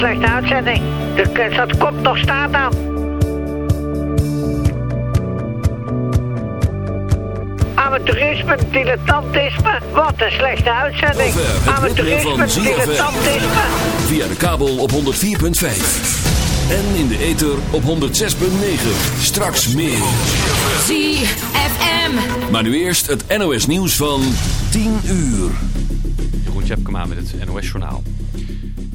Wat een slechte uitzending. De, dat komt nog staan aan. Amateurisme, dilettantisme. Wat een slechte uitzending. Amateurisme, dilettantisme. Via de kabel op 104.5. En in de ether op 106.9. Straks meer. ZFM. Maar nu eerst het NOS nieuws van 10 uur. Jeroen Tjepkema met het NOS Journaal.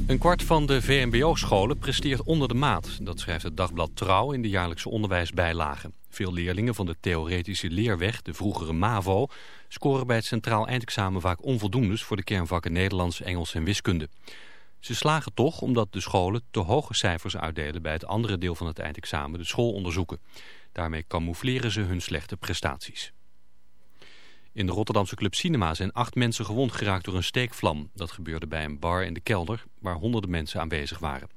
Een kwart van de VMBO-scholen presteert onder de maat. Dat schrijft het dagblad Trouw in de jaarlijkse onderwijsbijlagen. Veel leerlingen van de theoretische leerweg, de vroegere MAVO... scoren bij het centraal eindexamen vaak onvoldoendes... voor de kernvakken Nederlands, Engels en wiskunde. Ze slagen toch omdat de scholen te hoge cijfers uitdelen... bij het andere deel van het eindexamen, de schoolonderzoeken. Daarmee camoufleren ze hun slechte prestaties. In de Rotterdamse Club Cinema zijn acht mensen gewond geraakt door een steekvlam. Dat gebeurde bij een bar in de kelder waar honderden mensen aanwezig waren.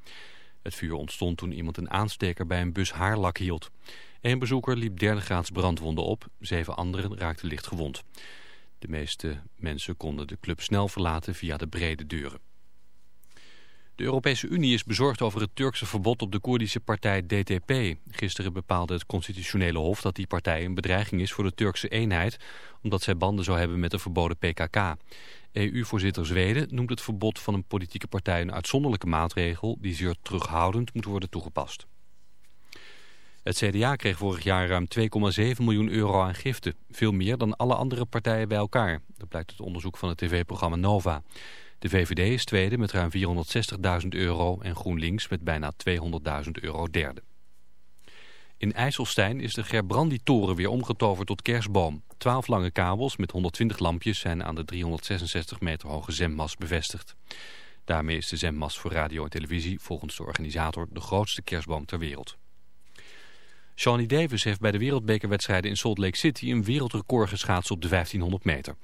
Het vuur ontstond toen iemand een aansteker bij een bus haarlak hield. Eén bezoeker liep derde graads brandwonden op, zeven anderen raakten licht gewond. De meeste mensen konden de club snel verlaten via de brede deuren. De Europese Unie is bezorgd over het Turkse verbod op de Koerdische partij DTP. Gisteren bepaalde het constitutionele hof dat die partij een bedreiging is voor de Turkse eenheid... omdat zij banden zou hebben met de verboden PKK. EU-voorzitter Zweden noemt het verbod van een politieke partij een uitzonderlijke maatregel... die zeer terughoudend moet worden toegepast. Het CDA kreeg vorig jaar ruim 2,7 miljoen euro aan giften. Veel meer dan alle andere partijen bij elkaar. Dat blijkt uit onderzoek van het tv-programma Nova. De VVD is tweede met ruim 460.000 euro en GroenLinks met bijna 200.000 euro derde. In IJsselstein is de Gerbrandi-toren weer omgetoverd tot kerstboom. Twaalf lange kabels met 120 lampjes zijn aan de 366 meter hoge zemmast bevestigd. Daarmee is de zemmast voor radio en televisie volgens de organisator de grootste kerstboom ter wereld. Shawnee Davis heeft bij de wereldbekerwedstrijden in Salt Lake City een wereldrecord geschaatst op de 1500 meter.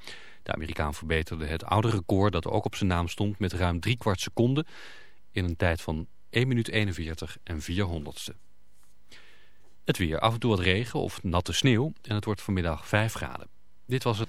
De Amerikaan verbeterde het oude record dat ook op zijn naam stond met ruim drie kwart seconde in een tijd van 1 minuut 41 en 400ste. Het weer, af en toe wat regen of natte sneeuw en het wordt vanmiddag 5 graden. Dit was het.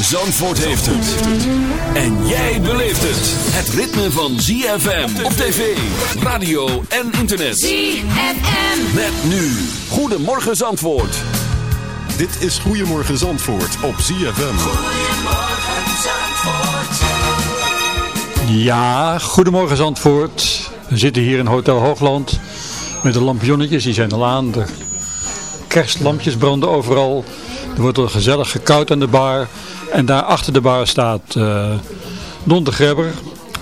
Zandvoort heeft het. En jij beleeft het. Het ritme van ZFM op tv, radio en internet. ZFM. Met nu. Goedemorgen Zandvoort. Dit is Goedemorgen Zandvoort op ZFM. Ja, goedemorgen Zandvoort. We zitten hier in Hotel Hoogland met de lampionnetjes, die zijn al aan. De kerstlampjes branden overal. Er wordt al gezellig gekoud aan de bar. En daar achter de bar staat eh Don de Grebber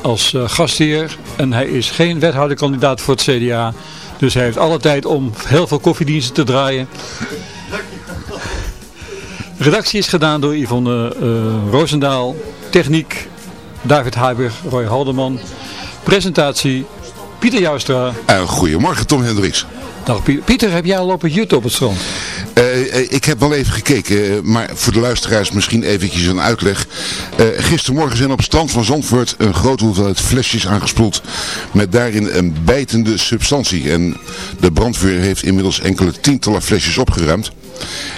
als eh, gastheer. En hij is geen wethouderkandidaat voor het CDA. Dus hij heeft alle tijd om heel veel koffiediensten te draaien. De redactie is gedaan door Yvonne eh Roosendaal. Techniek David Haber, Roy Haldeman. Presentatie Pieter Joustra. Uh, goedemorgen Tom Hendricks. Dag Pieter. Pieter, heb jij al lopen jutten op het strand? Uh, ik heb wel even gekeken, maar voor de luisteraars misschien eventjes een uitleg. Uh, gistermorgen zijn op strand van Zandvoort een grote hoeveelheid flesjes aangespoeld met daarin een bijtende substantie. En de brandweer heeft inmiddels enkele tientallen flesjes opgeruimd.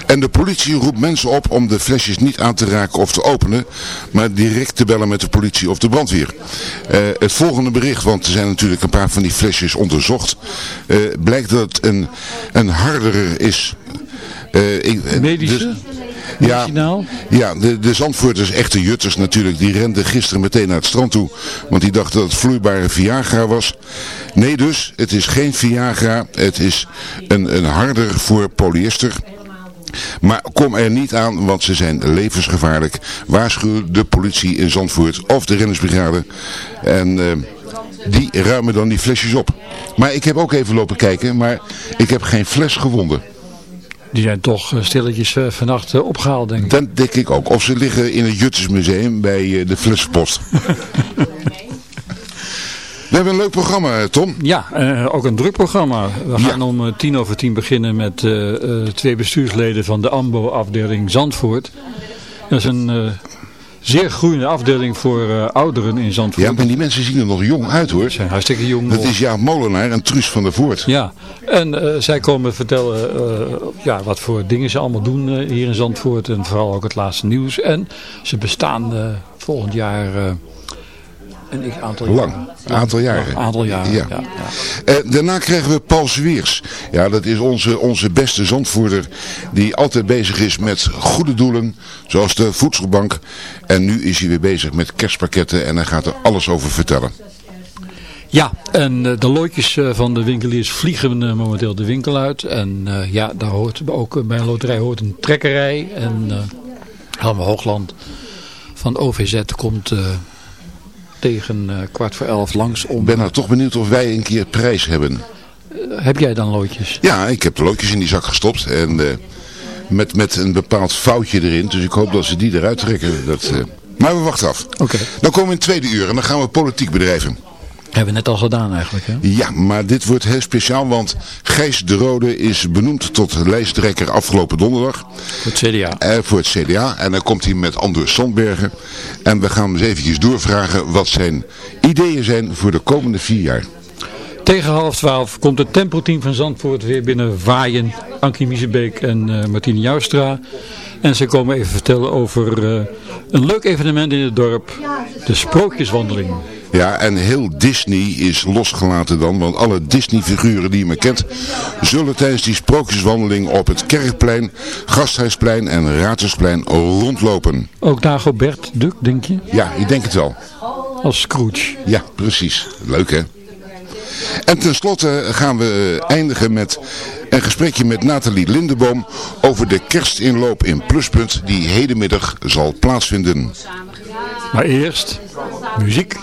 En de politie roept mensen op om de flesjes niet aan te raken of te openen, maar direct te bellen met de politie of de brandweer. Het volgende bericht, want er zijn natuurlijk een paar van die flesjes onderzocht, blijkt dat het een, een hardere is. Uh, ik, Medische? Dus, ja, ja de, de Zandvoorters, echte jutters natuurlijk, die renden gisteren meteen naar het strand toe. Want die dachten dat het vloeibare Viagra was. Nee dus, het is geen Viagra. Het is een, een harder voor polyester. Maar kom er niet aan, want ze zijn levensgevaarlijk. Waarschuw de politie in Zandvoort of de rennersbrigade. En uh, die ruimen dan die flesjes op. Maar ik heb ook even lopen kijken, maar ik heb geen fles gewonden. Die zijn toch eh, stilletjes uh, vannacht uh, opgehaald, denk ik. Dat denk ik ook. Of ze liggen in het Juttersmuseum bij de Flessenpost. We hebben een leuk programma, Tom. Ja, uh, ook een druk programma. We gaan ja. om tien over tien beginnen met uh, uh, twee bestuursleden van de AMBO-afdeling Zandvoort. Dat is een zeer groeiende afdeling voor ouderen in Zandvoort. Ja, maar die mensen zien er nog jong uit hoor. Ze zijn hartstikke jong. Dat is Jaap Molenaar en Truus van der Voort. Ja, en zij komen vertellen ja, wat voor dingen ze allemaal doen hier in Zandvoort. En vooral ook het laatste nieuws. En ze bestaan volgend jaar een aantal Lang, een aantal jaren. Een aantal jaren, ja. ja, ja. Uh, daarna krijgen we Paul Zwiers. Ja, dat is onze, onze beste zandvoerder die altijd bezig is met goede doelen, zoals de voedselbank. En nu is hij weer bezig met kerstpakketten en hij gaat er alles over vertellen. Ja, en uh, de loodjes uh, van de winkeliers vliegen uh, momenteel de winkel uit. En ja, daar hoort ook bij een loterij hoort een trekkerij. En Helme Hoogland van OVZ komt tegen uh, kwart voor elf langs om... Ik ben nou toch benieuwd of wij een keer prijs hebben. Uh, heb jij dan loodjes? Ja, ik heb de loodjes in die zak gestopt. En uh, met, met een bepaald foutje erin. Dus ik hoop dat ze die eruit trekken. Dat, maar we wachten af. Oké. Dan komen we in het tweede uur en dan gaan we politiek bedrijven. Hebben we net al gedaan eigenlijk, hè? Ja, maar dit wordt heel speciaal, want Gijs de Rode is benoemd tot lijsttrekker afgelopen donderdag. Voor het CDA. Eh, voor het CDA. En dan komt hij met Anders Sandbergen. En we gaan hem eens eventjes doorvragen wat zijn ideeën zijn voor de komende vier jaar. Tegen half twaalf komt het tempoteam van Zandvoort weer binnen waaien. Ankie Miezebeek en uh, Martine Joustra. En ze komen even vertellen over uh, een leuk evenement in het dorp. De Sprookjeswandeling. Ja, en heel Disney is losgelaten dan, want alle Disney-figuren die je me kent, zullen tijdens die sprookjeswandeling op het Kerkplein, Gasthuisplein en Raadhuisplein rondlopen. Ook Dagobert Duck, denk je? Ja, ik denk het wel. Als Scrooge. Ja, precies. Leuk hè? En tenslotte gaan we eindigen met een gesprekje met Nathalie Lindeboom over de kerstinloop in Pluspunt die hedenmiddag zal plaatsvinden. Maar eerst muziek.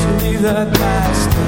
to leave the past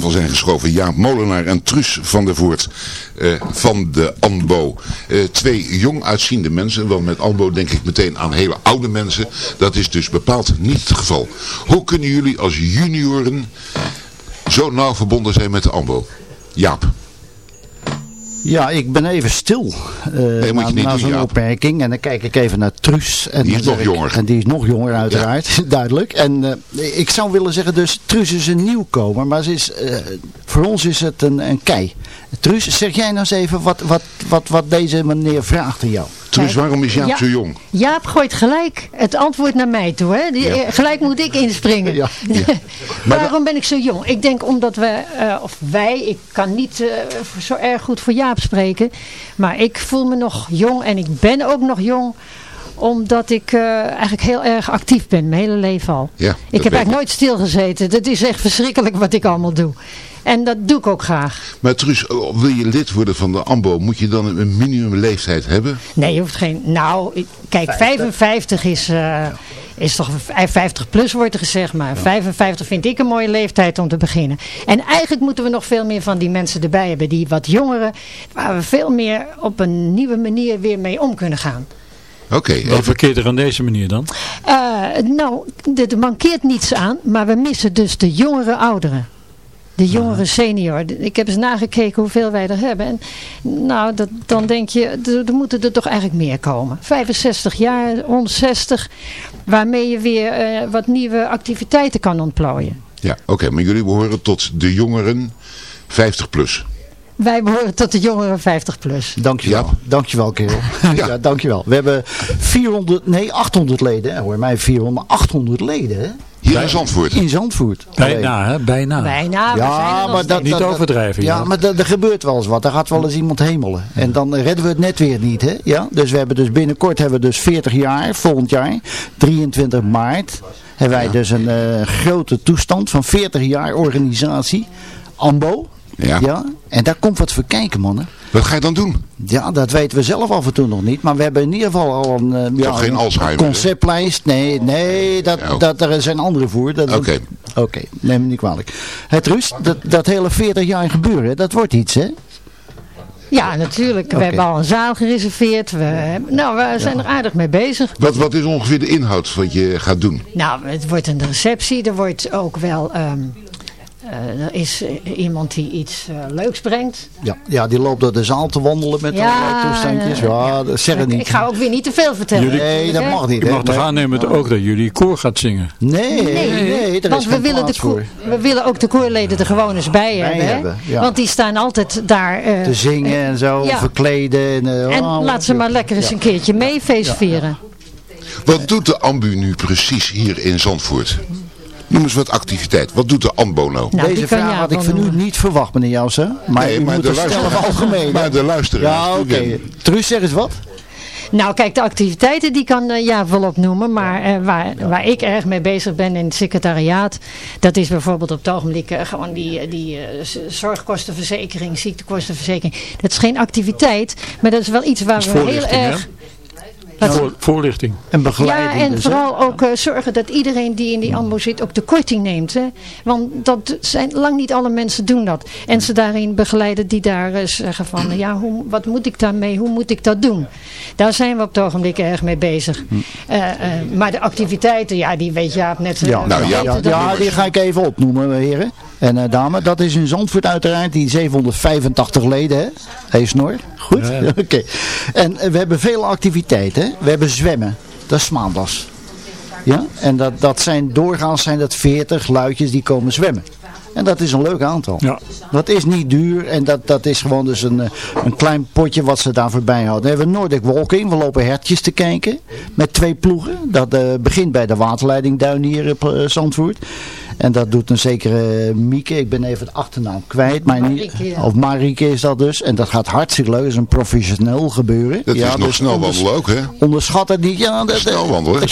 tafel zijn geschoven Jaap Molenaar en Truus van der Voort eh, van de ANBO. Eh, twee jong uitziende mensen, want met ANBO denk ik meteen aan hele oude mensen. Dat is dus bepaald niet het geval. Hoe kunnen jullie als junioren zo nauw verbonden zijn met de ANBO? Jaap. Ja, ik ben even stil je na, zo'n opmerking. En dan kijk ik even naar Truus. En Die is nog ik- jonger. En die is nog jonger uiteraard, duidelijk. En eh, ik zou willen zeggen, dus Truus is een nieuwkomer. Maar ze is, eh, voor ons is het een, een kei. Truus, zeg jij nou eens even wat, wat, wat, wat deze meneer vraagt aan jou. Truus, waarom is Jaap Ja. zo jong? Jaap gooit gelijk het antwoord naar mij toe. Hè? Die, Ja. eh, Gelijk moet ik inspringen. Ja, Waarom ben ik zo jong? Ik denk omdat we, eh, of wij, ik kan niet eh, zo erg goed voor Jaap spreken. Maar ik voel me nog jong en ik ben ook nog jong omdat ik eigenlijk heel erg actief ben, mijn hele leven al. Ja, ik heb eigenlijk nooit stilgezeten. Dat is echt verschrikkelijk wat ik allemaal doe. En dat doe ik ook graag. Maar Truus, oh, wil je lid worden van de ANBO, moet je dan een minimum leeftijd hebben? Nee, je hoeft geen... Nou, ik- kijk, 55 is, eh, is toch... 50 plus wordt er gezegd, maar 55 vind ik een mooie leeftijd om te beginnen. En eigenlijk moeten we nog veel meer van die mensen erbij hebben. Die wat jongeren, waar we veel meer op een nieuwe manier weer mee om kunnen gaan. Oké, Wat verkeert er aan deze manier dan? Eh, nou, er mankeert niets aan, maar we missen dus de jongere ouderen. De jongere senior. Ik heb eens nagekeken hoeveel wij er hebben. En nou, dat, dan denk je, er, moeten er toch eigenlijk meer komen. 65 jaar, rond 60, waarmee je weer eh, wat nieuwe activiteiten kan ontplooien. Ja, oké, maar jullie behoren tot de jongeren 50 plus. Wij behoren tot de jongeren 50 plus. Dankjewel. Dankjewel, kerel. ja. dankjewel. We hebben 400, nee 800 leden. Hoor mij 400, 800 leden. Hè? Hier in Zandvoort. In Zandvoort. Bijna, hè? Bijna. Bijna, Ja, maar dat, Niet overdrijven, Ja, maar er gebeurt wel eens wat. Er gaat wel eens iemand hemelen. En dan redden we het net weer niet. Hè? Ja? Dus we hebben dus binnenkort hebben we dus 40 jaar, volgend jaar, 23 maart, hebben wij dus een eh, grote toestand van 40 jaar organisatie. AMBO. Ja. En daar komt wat voor kijken, mannen. Wat ga je dan doen? Ja, dat weten we zelf af en toe nog niet. Maar we hebben in ieder geval al een, eh, ja, geen een Alzheimer, conceptlijst. Nee, nee dat, Oh. dat, daar zijn andere voor. Dat- Oké. Oké, neem me niet kwalijk. Het rust, dat, dat hele 40 jaar gebeuren, dat wordt iets, hè? Ja, natuurlijk. We hebben al een zaal gereserveerd. We, hebben- nou, we zijn er aardig mee bezig. Wat, wat is ongeveer de inhoud wat je gaat doen? Nou, het wordt een receptie. Er wordt ook wel... ehm, eh, er is eh, iemand die iets eh, leuks brengt. Ja, ja, die loopt door de zaal te wandelen met Ja, allerlei toestandjes. Ja, dat zeg het Ik niet. ga ook weer niet te veel vertellen. Jullie- Nee, dat mag niet. Je mag toch Nee. aannemen ook dat jullie koor gaat zingen? Nee, nee, Nee, want is we willen, de koor- we willen ook de koorleden er gewoon eens bij, hebben. hè? hebben, ja. Want die staan altijd daar. eh, Te zingen en zo, Ja. verkleden. En, en oh, laat ze maar lekker eens Ja. een keertje mee feestvieren. Wat doet de AMBU nu precies hier in Zandvoort? Noem eens wat activiteit. Wat doet de AMBO nou? Nou, Deze kan vraag had ik van u niet verwacht, meneer Jousen. Maar Nee, u maar moet de het stellen luisteraar- algemeen. Maar de luisteraars, Ja, die oké. willen. Truus, zeg eens wat. Nou kijk, de activiteiten die kan uh, ja volop noemen. Maar uh, waar, waar ik erg mee bezig ben in het secretariaat. Dat is bijvoorbeeld op het ogenblik uh, gewoon die, die zorgkostenverzekering, ziektekostenverzekering. Dat is geen activiteit. Maar dat is wel iets waar we heel erg... Voor, voorlichting. En begeleiding. Ja, en dus, vooral ook uh, zorgen dat iedereen die in die AMBO zit ook de korting neemt. Hè? Want dat zijn, lang niet alle mensen doen dat. En ze daarin begeleiden die daar uh, zeggen van, ja, hoe, wat moet ik daarmee, hoe moet ik dat doen? Daar zijn we op het ogenblik erg mee bezig. Uh, maar de activiteiten, ja, die weet Jaap net. Ja, nou, ja, ja, ja, die ga ik even opnoemen, heren. En uh, dame, dat is in Zandvoort uiteraard, die 785 leden, hè? Hey Snor, goed? Ja, ja. Oké. Okay. En uh, we hebben veel activiteiten, hè? We hebben zwemmen, dat is maandags. Ja, en dat, dat zijn, doorgaans zijn dat 40 luidjes die komen zwemmen. En dat is een leuk aantal. Ja. Dat is niet duur en dat, dat is gewoon dus een, een klein potje wat ze daar voorbij houden. Dan hebben we Nordic Walking, we lopen hertjes te kijken met twee ploegen. Dat uh, begint bij de waterleiding Duin hier op uh, Zandvoort. En dat doet een zekere Mieke, ik ben even de achternaam kwijt. Maar Marieke, ja. Of Marieke is dat dus. En dat gaat hartstikke leuk, dat is een professioneel gebeuren. Dat ja, is nog dus ook, hè? Onderschat het niet. Ja, dat,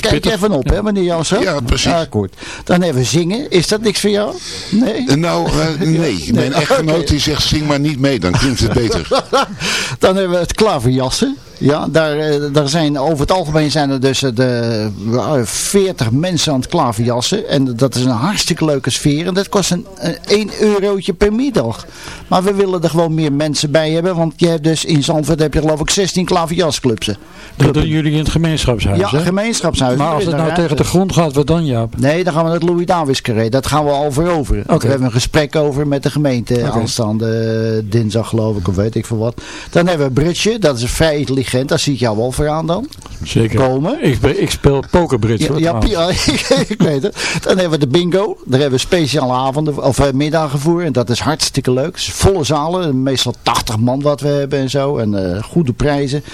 kijk je even op, hè, meneer Jansen. Ja, precies. Ja, goed. Dan even zingen. Is dat niks voor jou? Nee? Nou, uh, nee. Mijn echtgenoot die zegt, zing maar niet mee, dan klinkt het beter. dan hebben we het klaverjassen. Ja, daar, daar zijn over het algemeen zijn er dus de, uh, 40 mensen aan het klaverjassen. En dat is een hartstikke leuke sfeer. En dat kost een, een 1 eurotje per middag. Maar we willen er gewoon meer mensen bij hebben. Want je hebt dus in Zandvoort heb je geloof ik 16 klaverjasclubsen. Dat doen jullie in het gemeenschapshuis, Ja, hè? gemeenschapshuis. Maar als het nou tegen de grond gaat, wat dan Jaap? Nee, dan gaan we naar het Louis Davis carré. Dat gaan we al veroveren. Okay. We hebben een gesprek over met de gemeente okay. aanstaande dinsdag geloof ik of weet ik veel wat. Dan hebben we Britsje, dat is vrij intelligent. Daar zie ik jou wel voor aan dan. Zeker. Komen. Ik, ik speel pokerbridge. Ja, ja, ja ik weet het. Dan hebben we de bingo. Daar hebben we speciale avonden of uh, middagen voor. En dat is hartstikke leuk. Volle zalen. Meestal 80 man wat we hebben en zo. En uh, goede prijzen.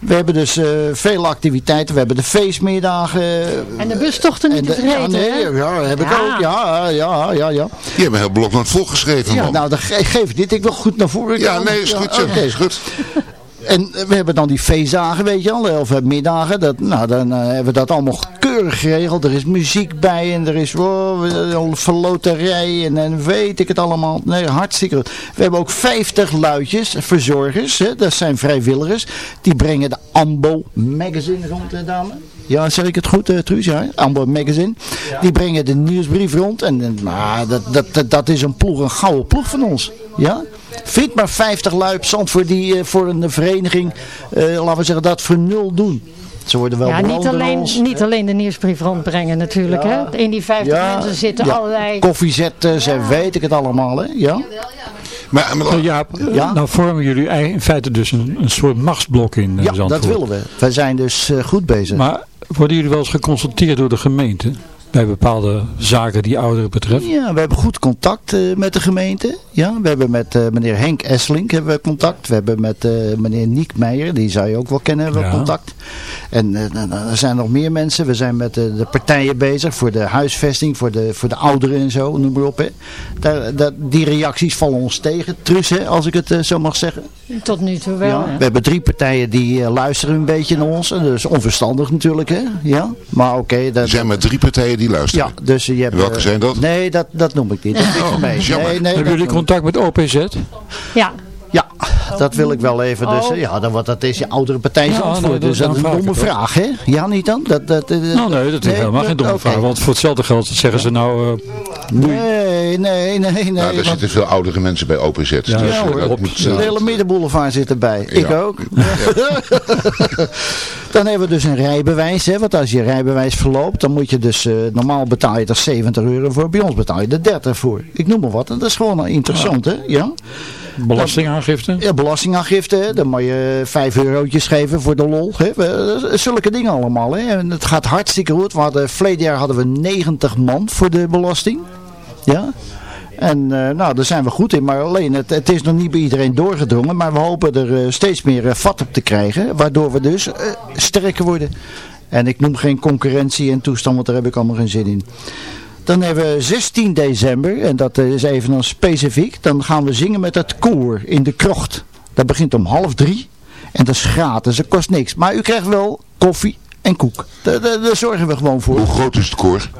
We hebben dus uh, veel activiteiten. We hebben de feestmiddagen. En de bustochten niet te vergeten. Ja, nee, ja, heb ik ook. Ja, ja, ja, ja. Je hebt een heel blok naar het volgeschreven, Ja, man. nou, dan ge geef ik dit. Ik wil goed naar voren Ja, nee, is goed. Ja, Oké, okay. is goed. En we hebben dan die feestdagen, weet je al, of middagen. Dat, nou, dan uh, hebben we dat allemaal keurig geregeld. Er is muziek bij en er is oh, verloterij en, en weet ik het allemaal. Nee, hartstikke goed. We hebben ook 50 luidjes, verzorgers, hè, dat zijn vrijwilligers. Die brengen de Ambo Magazine rond, hè, dame? Ja, zeg ik het goed, uh, Truus? Ja, Ambo Magazine. Ja. Die brengen de nieuwsbrief rond. En uh, nou, dat, dat, dat, dat is een ploeg, een gouden ploeg van ons. Ja? Vind maar 50 luip voor die uh, voor een vereniging, uh, laten we zeggen, dat voor nul doen. Ze worden wel ja, niet alleen, niet alleen de nieuwsbrief rondbrengen natuurlijk. Ja. Hè? In die 50 ja, mensen zitten ja. allerlei... Koffiezetten, ze weet ik het allemaal. Hè? Ja? Maar, maar nou, Jaap, ja? nou vormen jullie in feite dus een, een soort machtsblok in Ja, Zandvoort. dat willen we. Wij zijn dus uh, goed bezig. Maar worden jullie wel eens geconsulteerd door de gemeente? Bij bepaalde zaken die ouderen betreft? Ja, we hebben goed contact uh, met de gemeente. Ja, we hebben met uh, meneer Henk Esselink hebben we contact. We hebben met uh, meneer Niek Meijer, die zou je ook wel kennen, hebben we ja. contact. En er zijn nog meer mensen. We zijn met de partijen bezig voor de huisvesting, voor de, voor de ouderen en zo, noem maar op. Hè. Daar, daar, die reacties vallen ons tegen. Trus, hè, als ik het zo mag zeggen. Tot nu toe wel. Ja, we hebben drie partijen die luisteren een beetje naar ons. En dat is onverstandig natuurlijk. Hè. Ja, maar oké. Okay, er zijn maar drie partijen die luisteren. Ja, dus je hebt, Welke zijn dat? Nee, dat, dat noem ik niet. Dat oh, mee. Nee, nee, Hebben jullie contact met OPZ? Ja. Ja, dat wil ik wel even. Dus, oh. ja, dan, want dat is je oudere partij ja. Nee, dus dat is een domme vraag, hè? Ja, niet dan? Dat, dat, dat, nou, nee, dat is nee, helemaal geen domme okay. vraag. Want voor hetzelfde geld zeggen ze nou... Uh, nee, nee, nee, nee. Nou, er want... zitten veel oudere mensen bij OPZ. Ja, dus ja, hoor, dat moet, de hele middenboulevard zit erbij. Ja. Ik ook. dan hebben we dus een rijbewijs. Hè? Want als je rijbewijs verloopt, dan moet je dus... Uh, normaal betaal je er 70 euro voor. Bij ons betaal je er 30 voor. Ik noem maar wat. En dat is gewoon interessant, hè? Ja. Belastingaangifte? Ja, belastingaangifte. Dan moet je 5 eurotjes geven voor de lol. Hè. Zulke dingen allemaal. Hè. En het gaat hartstikke goed. We hadden, verleden jaar hadden we 90 man voor de belasting. Ja. En uh, nou, daar zijn we goed in. Maar alleen, het, is nog niet bij iedereen doorgedrongen. Maar we hopen er uh, steeds meer vat op te krijgen. Waardoor we dus sterker worden. En ik noem geen concurrentie en toestand, want daar heb ik allemaal geen zin in. Dan hebben we 16 december, en dat is even dan specifiek, dan gaan we zingen met het koor in de krocht. Dat begint om half drie. En dat is gratis, dat kost niks. Maar u krijgt wel koffie en koek. Daar, daar, daar zorgen we gewoon voor. Hoe groot is het koor?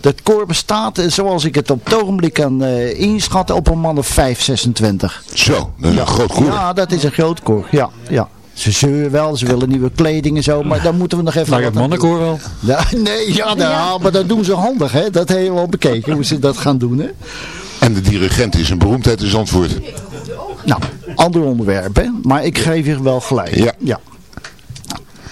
Dat koor bestaat, eh, zoals ik het op het ogenblik kan eh, inschatten, op een man of 5, 26. Zo, dat is een groot koor. Ja, dat is een groot koor. Ja, ja. Ze zeuren wel, ze willen nieuwe kleding en zo, maar daar moeten we nog even... Lijkt het mannenkoor wel. Ja, nee, ja, nou, maar dat doen ze handig, hè. Dat hebben we al bekeken, hoe ze dat gaan doen, hè. En de dirigent is een beroemdheid in Zandvoort. Nou, ander onderwerp, hè. Maar ik geef je wel gelijk. Ja.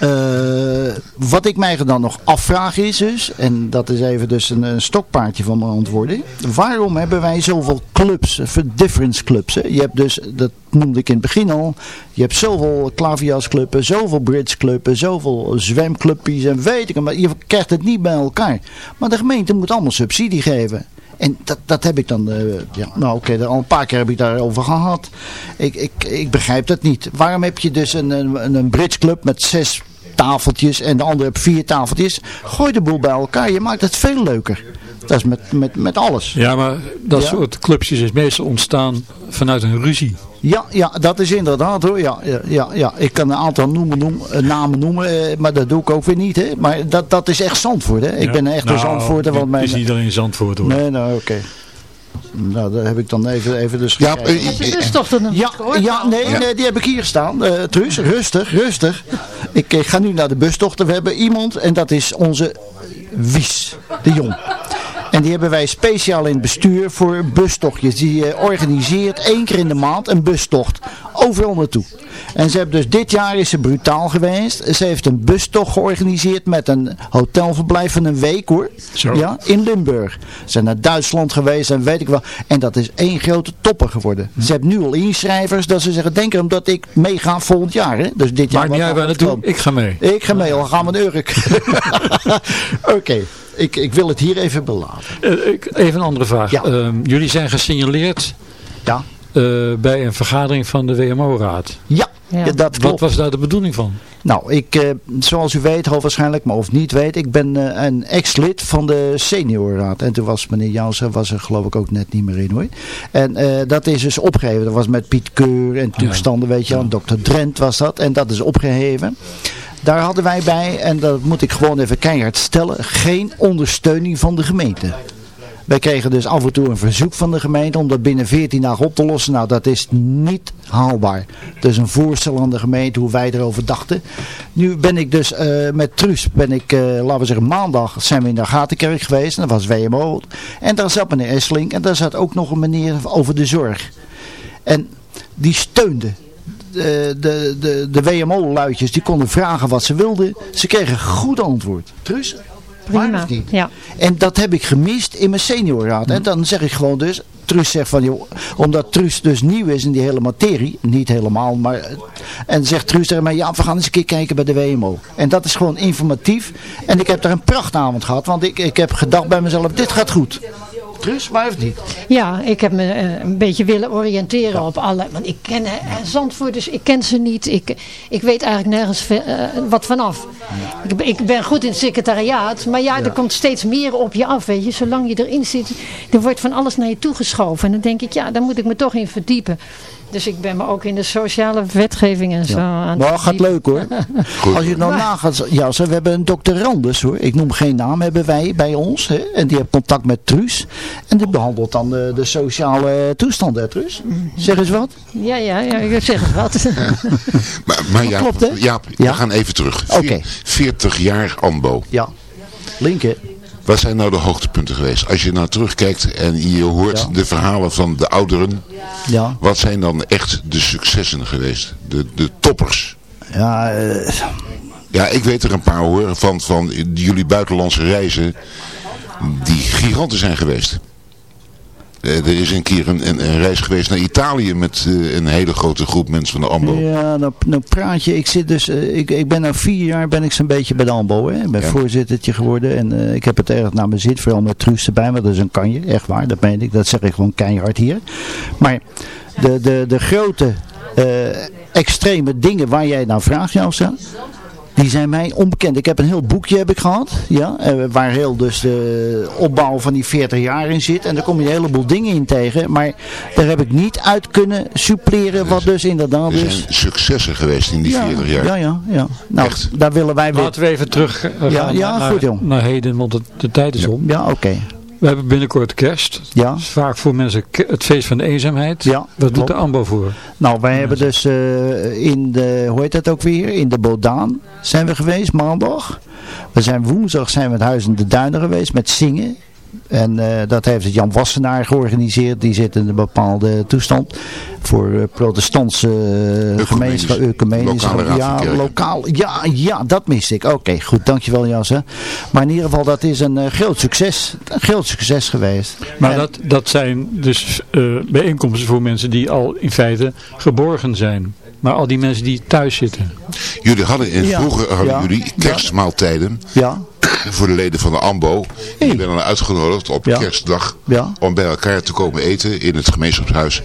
Eh, wat ik mij dan nog afvraag is dus, en dat is even dus een, stokpaardje van mijn antwoorden. Waarom hebben wij zoveel clubs, eh, difference clubs? Hè? Je hebt dus, dat noemde ik in het begin al, je hebt zoveel klaviasclubben, zoveel bridgeclubben, zoveel zwemclubjes en weet ik maar je krijgt het niet bij elkaar. Maar de gemeente moet allemaal subsidie geven. En dat, dat heb ik dan, eh, ja, nou oké, al een paar keer heb ik daarover gehad. Ik, ik, ik begrijp dat niet. Waarom heb je dus een, een, een bridgeclub met zes tafeltjes en de andere heeft vier tafeltjes? Gooi de boel bij elkaar, je maakt het veel leuker. Dat is met, met, met alles. Ja, maar dat Ja. soort clubjes is meestal ontstaan vanuit een ruzie. Ja, ja, dat is inderdaad hoor. Ja, ja, ja. Ik kan een aantal noemen, noem, eh, namen noemen, eh, maar dat doe ik ook weer niet. Hè. Maar dat, dat is echt Zandvoort. Hè. Ik Ja. ben echt een Nou, Zandvoorter. Het mijn, is niet alleen Zandvoort hoor. Nee, nou oké. Nou, daar heb ik dan even, even dus Ja, eh, Heb je dus toch dan Ja, ja, nee, Ja. nee, die heb ik hier staan. Eh Truus, rustig, rustig. Ik, ik ga nu naar de bustochten. We hebben iemand en dat is onze Wies de Jong. En die hebben wij speciaal in het bestuur voor bustochtjes. Die eh, organiseert één keer in de maand een bustocht. Overal naartoe. En ze hebben dus dit jaar is ze brutaal geweest. Ze heeft een bustocht georganiseerd met een hotelverblijf van een week hoor. Zo. Ja, in Limburg. Ze zijn naar Duitsland geweest en weet ik wel. En dat is één grote topper geworden. Ze hebben nu al inschrijvers dat ze zeggen, denk erom dat ik meega volgend jaar. Hè? Dus dit jaar. Maakt niet uit waar naartoe. Ik ga mee. Ik ga mee, al gaan we naar Urk. Oké, ik, ik wil het hier even belaten. Eh, ik- even een andere vraag. Ja. Ehm, jullie zijn gesignaleerd Ja, eh, bij een vergadering van de WMO-raad. ja, Ja. ja, dat Wat klopt. was daar de bedoeling van? Nou, ik, eh, zoals u weet, hoogwaarschijnlijk, maar of niet weet, ik ben eh, een ex-lid van de seniorraad. En toen was meneer Jansen, was er geloof ik ook net niet meer in hoor. En eh, dat is dus opgeheven. Dat was met Piet Keur en toestanden, weet je wel. Dr. Drent was dat. En dat is opgeheven. Daar hadden wij bij, en dat moet ik gewoon even keihard stellen, geen ondersteuning van de gemeente. Wij kregen dus af en toe een verzoek van de gemeente om dat binnen 14 dagen op te lossen. Nou, dat is niet haalbaar. Dus een voorstel aan de gemeente hoe wij erover dachten. Nu ben ik dus eh, met Truus, ben ik, eh, laten we zeggen maandag, zijn we in de Gatenkerk geweest. En dat was WMO. En daar zat meneer Esseling en daar zat ook nog een meneer over de zorg. En die steunde. De, de, de, WMO-luidjes, die konden vragen wat ze wilden. Ze kregen goed antwoord. Truus, waar Prima. of niet? Ja. En dat heb ik gemist in mijn seniorraad. En dan zeg ik gewoon dus, Truus zegt van, joh, omdat Truus dus nieuw is in die hele materie, niet helemaal, maar, en zegt Truus tegen mij, ja, we gaan eens een keer kijken bij de WMO. En dat is gewoon informatief. En ik heb daar een prachtavond gehad, want ik, ik heb gedacht bij mezelf, dit gaat goed. Truus, waar of niet? Ja, ik heb me eh, een beetje willen oriënteren op alle. Want ik ken eh, Zandvoort, dus ik ken ze niet. Ik, ik weet eigenlijk nergens eh, wat vanaf. Ik, ik ben goed in het secretariaat, maar ja, er komt steeds meer op je af. Weet je. Zolang je erin zit, er wordt van alles naar je toegeschoven. En dan denk ik, ja, daar moet ik me toch in verdiepen. Dus ik ben me ook in de sociale wetgeving en zo aan het Nou, gaat leuk hoor. Als je het nou nagaat, ja, we hebben een dokter Randers hoor. Ik noem geen naam, hebben wij bij ons. Hè? En die heeft contact met Truus. En die behandelt dan de, de sociale toestanden, hè, Truus? Zeg eens wat. Ja, ja, ja, ik zeg het wat. Maar, maar Jaap, klopt, hè? Jaap, Ja. we gaan even terug. Oké. 40 jaar AMBO. Ja, linker. Wat zijn nou de hoogtepunten geweest? Als je nou terugkijkt en je hoort Ja. de verhalen van de ouderen. Ja, Wat zijn dan echt de successen geweest? De, de toppers? ja eh, Ja, ik weet er een paar hoor. Van, van jullie buitenlandse reizen. Die giganten zijn geweest. Eh, er is een keer een, een, een reis geweest naar Italië met eh, een hele grote groep mensen van de AMBO. ja nou, nou praat je. Ik, zit dus, eh, ik, ik ben nou vier jaar ben ik zo'n beetje bij de AMBO. Hè. Ik ben Ja. voorzittertje geworden. En ik heb het erg naar mijn zin. Vooral met Truus erbij. Maar dat is een kanje. Echt waar. Dat meen ik. Dat zeg ik gewoon keihard hier. Maar de, de, de grote extreme dingen waar jij naar vraagt, Jouwsa. Die zijn mij onbekend. Ik heb een heel boekje heb ik gehad. Ja, eh, waar heel dus de opbouw van die 40 jaar in zit. En daar kom je een heleboel dingen in tegen. Maar daar heb ik niet uit kunnen suppleren wat dus inderdaad Er is. zijn successen geweest in die 40 jaar. Ja, ja, ja. Nou, daar willen wij weer... Laten we even terug eh, Ja, gaan ja, naar, goed, jong. naar heden, want het- de tijd is om. Ja, oké. We hebben binnenkort kerst. Ja. Dat is vaak voor mensen het feest van de eenzaamheid. Ja, Wat doet de AMBO voor? Nou, wij hebben dus eh, in de, hoe heet dat ook weer, in de Bodaan zijn we geweest, maandag. We zijn woensdag zijn we het Huis in de Duinen geweest met zingen. En eh, dat heeft het Jan Wassenaar georganiseerd. Die zit in een bepaalde toestand voor eh, protestantse uh, gemeenschap, ja, lokaal. Ja, ja, dat miste ik. Oké, goed. Dankjewel Jasse. Maar in ieder geval, dat is een eh, groot succes. Een groot succes geweest. Maar En- dat, dat zijn dus eh, bijeenkomsten voor mensen die al in feite geborgen zijn. Maar al die mensen die thuis zitten. Jullie hadden in Ja. vroeger hadden Ja. jullie kerstmaaltijden Ja. Voor de leden van de AMBO. Die werden dan uitgenodigd op Ja. kerstdag Ja. om bij elkaar te komen eten in het gemeenschapshuis.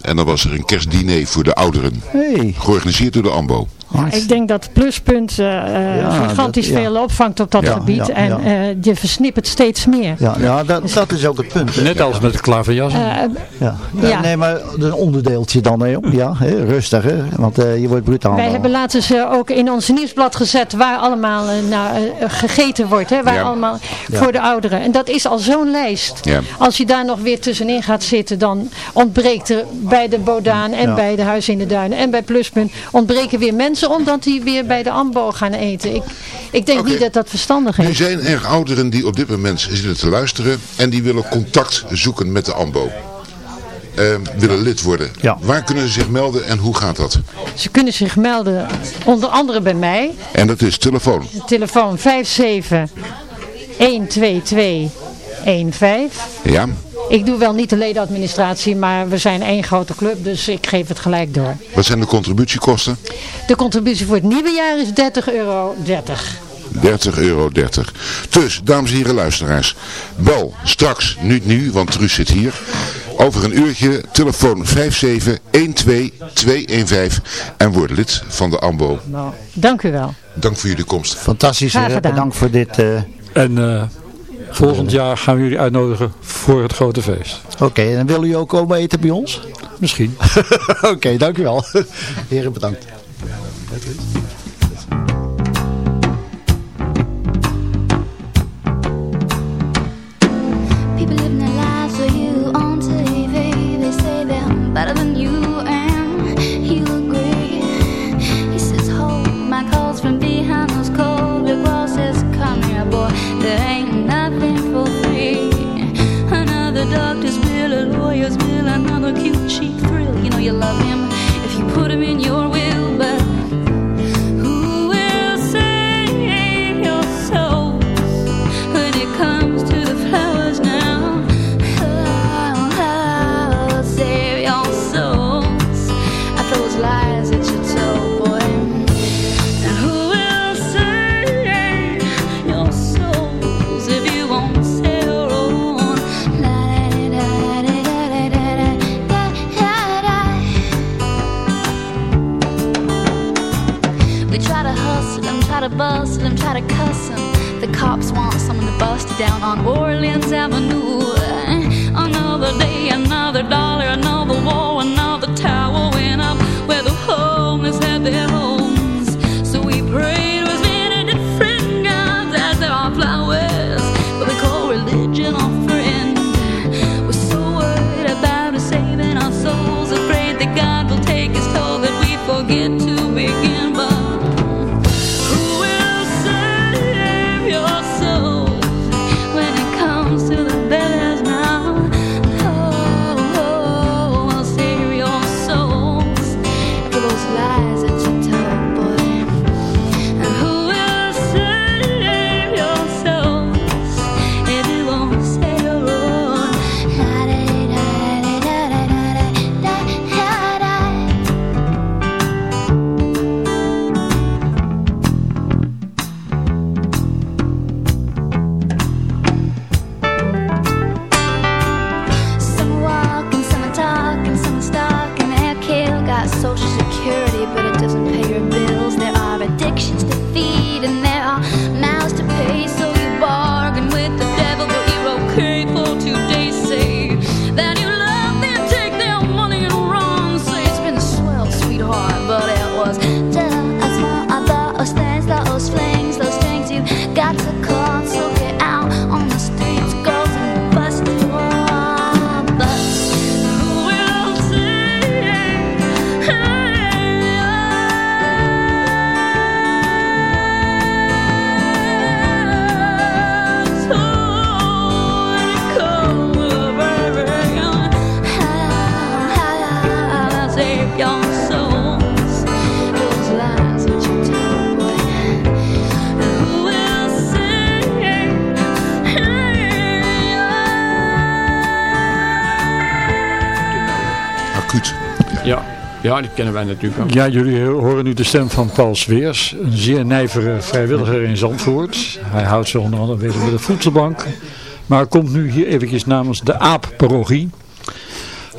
En dan was er een kerstdiner voor de ouderen. Hey. Georganiseerd door de AMBO. Ik denk dat Pluspunt eh, eh, Ja, gigantisch dat- ja. veel opvangt op dat Ja, gebied. ja, en eh, je versnippert steeds meer. Ja, ja dat, dat is ook het punt. Net als met de klaverjas. Eh, Ja. Ja. Ja. Nee, maar een onderdeeltje dan, hè. Ja, hè, rustig, hè. Want eh, je wordt brutaal. wij hebben laatst eens, eh, ook in ons nieuwsblad gezet waar allemaal eh, nou, gegeten wordt. Hè, waar Ja. allemaal Ja. voor de ouderen. En dat is al zo'n lijst. Ja. Als je daar nog weer tussenin gaat zitten, dan ontbreekt er bij de Bodaan en Ja. bij de Huis in de Duinen en bij Pluspunt ontbreken weer mensen omdat die weer bij de AMBO gaan eten. Ik, ik denk niet dat dat verstandig Nu is. zijn er ouderen die op dit moment zitten te luisteren en die willen contact zoeken met de AMBO. Eh, willen lid worden. Ja. Waar kunnen ze zich melden en hoe gaat dat? Ze kunnen zich melden onder andere bij mij. En dat is telefoon. Telefoon 57 122 15. Ja? Ik doe wel niet de ledenadministratie, maar we zijn één grote club, dus ik geef het gelijk door. Wat zijn de contributiekosten? De contributie voor het nieuwe jaar is 30 euro 30. 30 euro 30. Dus, dames en heren luisteraars, bel straks, niet nu, want Truus zit hier. Over een uurtje, telefoon 5712215 en word lid van de AMBO. Nou, dank u wel. Dank voor jullie komst. Fantastisch, Graag hè. gedaan. Bedankt voor dit. eh, En eh, volgend jaar gaan we jullie uitnodigen voor het grote feest. Oké, en willen jullie ook komen eten bij ons? Misschien. Oké, dankjewel. Heren, bedankt. Die kennen wij natuurlijk ook. Ja, jullie horen nu de stem van Paul Sveers, een zeer nijvere vrijwilliger in Zandvoort. Hij houdt zich onder andere bezig met de voedselbank. Maar komt nu hier eventjes namens de AAP-parochie.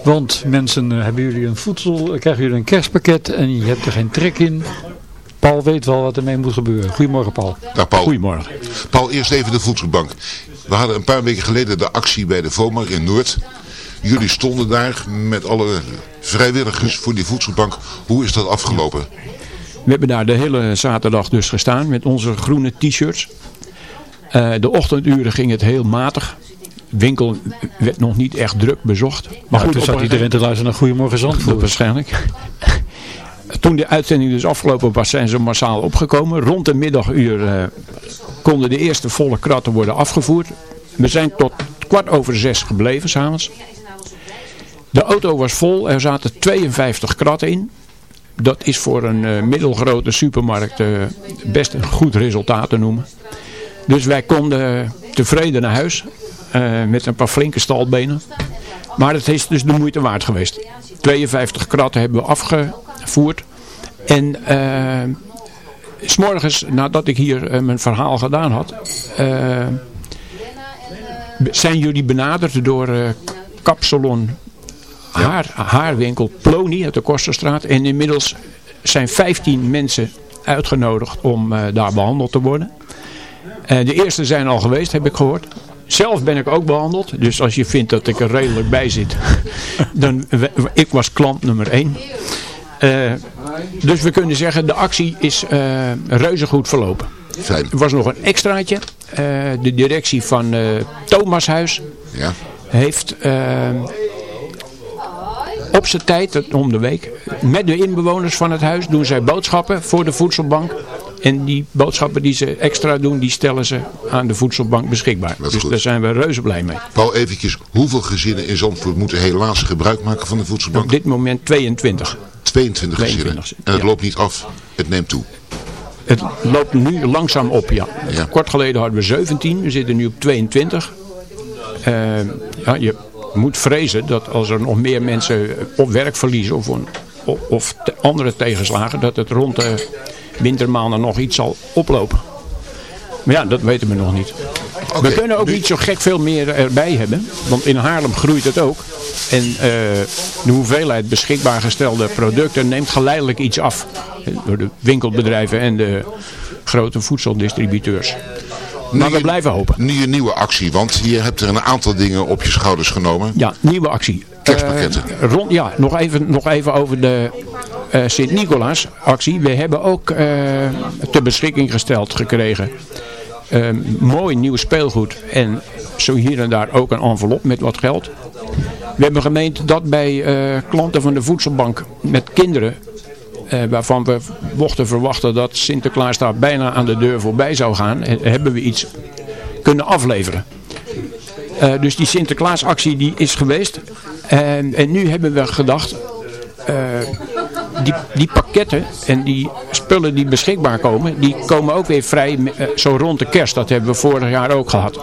Want mensen, eh, hebben jullie een voedsel, krijgen jullie een kerstpakket en je hebt er geen trek in. Paul weet wel wat ermee moet gebeuren. Goedemorgen Paul. Dag Paul. Goedemorgen. Paul, eerst even de voedselbank. We hadden een paar weken geleden de actie bij de VOMAR in Noord. Jullie stonden daar met alle vrijwilligers voor die voedselbank. Hoe is dat afgelopen? We hebben daar de hele zaterdag dus gestaan met onze groene t-shirts. Uh, de ochtenduren ging het heel matig. De winkel werd nog niet echt druk bezocht. Maar goed, toen zat iedereen te luisteren naar Goedemorgen Zandvoort. Waarschijnlijk. Toen de uitzending dus afgelopen was, zijn ze massaal opgekomen. Rond de middaguur uh, konden de eerste volle kratten worden afgevoerd. We zijn tot kwart over zes gebleven s'avonds. De auto was vol, er zaten 52 kratten in. Dat is voor een uh, middelgrote supermarkt uh, best een goed resultaat te noemen. Dus wij konden tevreden naar huis. Met een paar flinke stalbenen. Maar het is dus de moeite waard geweest. 52 kratten hebben we afgevoerd. En s'morgens nadat ik hier mijn verhaal gedaan had. zijn jullie benaderd door kapsalon haar, haarwinkel Plony uit de Kosterstraat. En inmiddels zijn 15 mensen uitgenodigd om daar behandeld te worden. de eerste zijn al geweest, heb ik gehoord. Zelf ben ik ook behandeld. Dus als je vindt dat ik er redelijk bij zit. dan, ik was klant nummer 1. Uh, dus we kunnen zeggen, de actie is reuze goed verlopen. Fijn. Er was nog een extraatje. De directie van Thomashuis ja. heeft op zijn tijd, om de week, met de inbewoners van het huis doen zij boodschappen voor de voedselbank. En die boodschappen die ze extra doen, die stellen ze aan de voedselbank beschikbaar. Dus goed. daar zijn we reuze blij mee. Paul, eventjes, hoeveel gezinnen in Zandvoort moeten helaas gebruik maken van de voedselbank? Op dit moment 22. 22, 22 gezinnen. En het ja. loopt niet af, het neemt toe. Het loopt nu langzaam op, ja. Ja. Kort geleden hadden we 17, we zitten nu op 22. Uh, ja, je moet vrezen dat als er nog meer mensen op werk verliezen of, een, of te andere tegenslagen, dat het rond de wintermaanden nog iets zal oplopen. Maar ja, dat weten we nog niet. We kunnen ook nu- niet zo gek veel meer erbij hebben. Want in Haarlem groeit het ook. En eh, de hoeveelheid beschikbaar gestelde producten neemt geleidelijk iets af. Eh, Door de winkelbedrijven en de grote voedseldistributeurs. Maar we blijven hopen. Nu een nieuwe actie, want je hebt er een aantal dingen op je schouders genomen. Ja, nieuwe actie. Kerstpakketten. Eh, rond, ja, nog even, nog even over de eh, Sint-Nicolaas actie. We hebben ook eh, ter beschikking gesteld gekregen eh, mooi nieuw speelgoed. En zo hier en daar ook een envelop met wat geld. We hebben gemeend dat bij klanten van de voedselbank met kinderen... eh, waarvan we mochten verwachten dat Sinterklaas daar bijna aan de deur voorbij zou gaan... eh, hebben we iets kunnen afleveren. Eh, dus die Sinterklaasactie die is geweest. En, en nu hebben we gedacht, eh, die, die pakketten en die spullen die beschikbaar komen, die komen ook weer vrij eh, zo rond de kerst. Dat hebben we vorig jaar ook gehad.